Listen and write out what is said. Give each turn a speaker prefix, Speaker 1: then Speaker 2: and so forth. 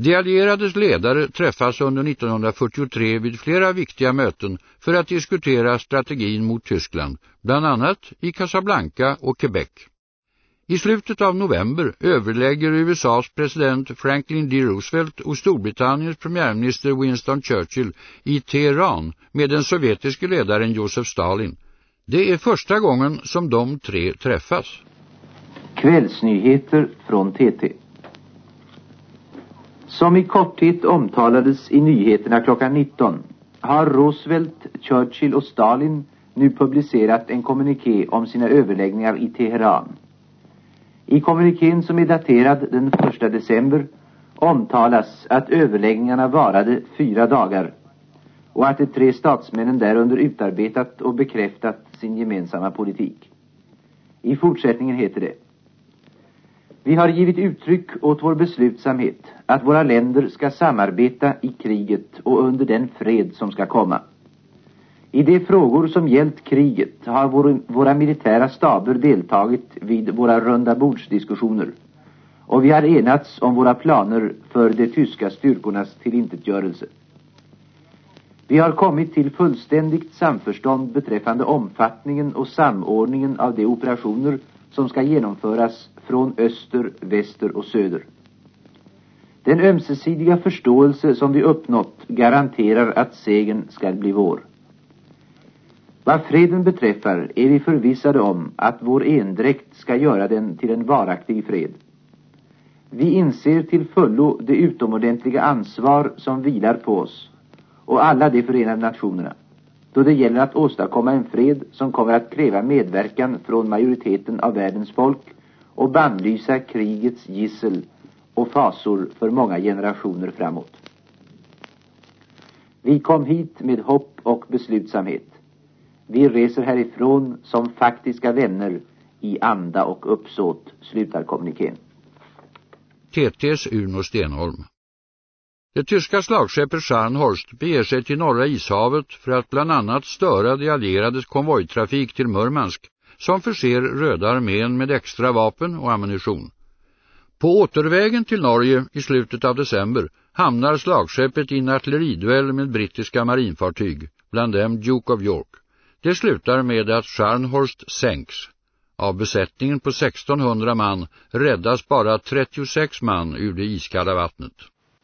Speaker 1: De allierades ledare träffas under 1943 vid flera viktiga möten för att diskutera strategin mot Tyskland, bland annat i Casablanca och Quebec. I slutet av november överlägger USAs president Franklin D. Roosevelt och Storbritanniens premiärminister Winston Churchill i Teheran med den sovjetiske ledaren Josef Stalin. Det är första gången som de tre träffas.
Speaker 2: Kvällsnyheter från TT. Som i korthet omtalades i nyheterna klockan 19 har Roosevelt, Churchill och Stalin nu publicerat en kommuniké om sina överläggningar i Teheran. I kommunikén som är daterad den 1 december omtalas att överläggningarna varade fyra dagar och att de tre statsmännen därunder utarbetat och bekräftat sin gemensamma politik. I fortsättningen heter det vi har givit uttryck åt vår beslutsamhet att våra länder ska samarbeta i kriget och under den fred som ska komma. I de frågor som gällt kriget har vår, våra militära staber deltagit vid våra runda bordsdiskussioner och vi har enats om våra planer för de tyska styrkornas tillintetgörelse. Vi har kommit till fullständigt samförstånd beträffande omfattningen och samordningen av de operationer som ska genomföras från öster, väster och söder. Den ömsesidiga förståelse som vi uppnått garanterar att segern skall bli vår. Vad freden beträffar är vi förvissade om att vår endräkt ska göra den till en varaktig fred. Vi inser till fullo det utomordentliga ansvar som vilar på oss och alla de förenade nationerna då det gäller att åstadkomma en fred som kommer att kräva medverkan från majoriteten av världens folk och bannlysa krigets gissel och fasor för många generationer framåt. Vi kom hit med hopp och beslutsamhet. Vi reser härifrån som faktiska vänner i anda och uppsåt, slutar kommunikén.
Speaker 1: TTs Uno Stenholm det tyska slagskeppet Scharnhorst beger sig till norra ishavet för att bland annat störa de allierades konvojtrafik till Murmansk som förser Röda armén med extra vapen och ammunition. På återvägen till Norge i slutet av december hamnar slagskeppet i en artilleriduell med brittiska marinfartyg, bland dem Duke of York. Det slutar med att Scharnhorst sänks. Av besättningen på 1600 man räddas bara 36 man ur det iskalla vattnet.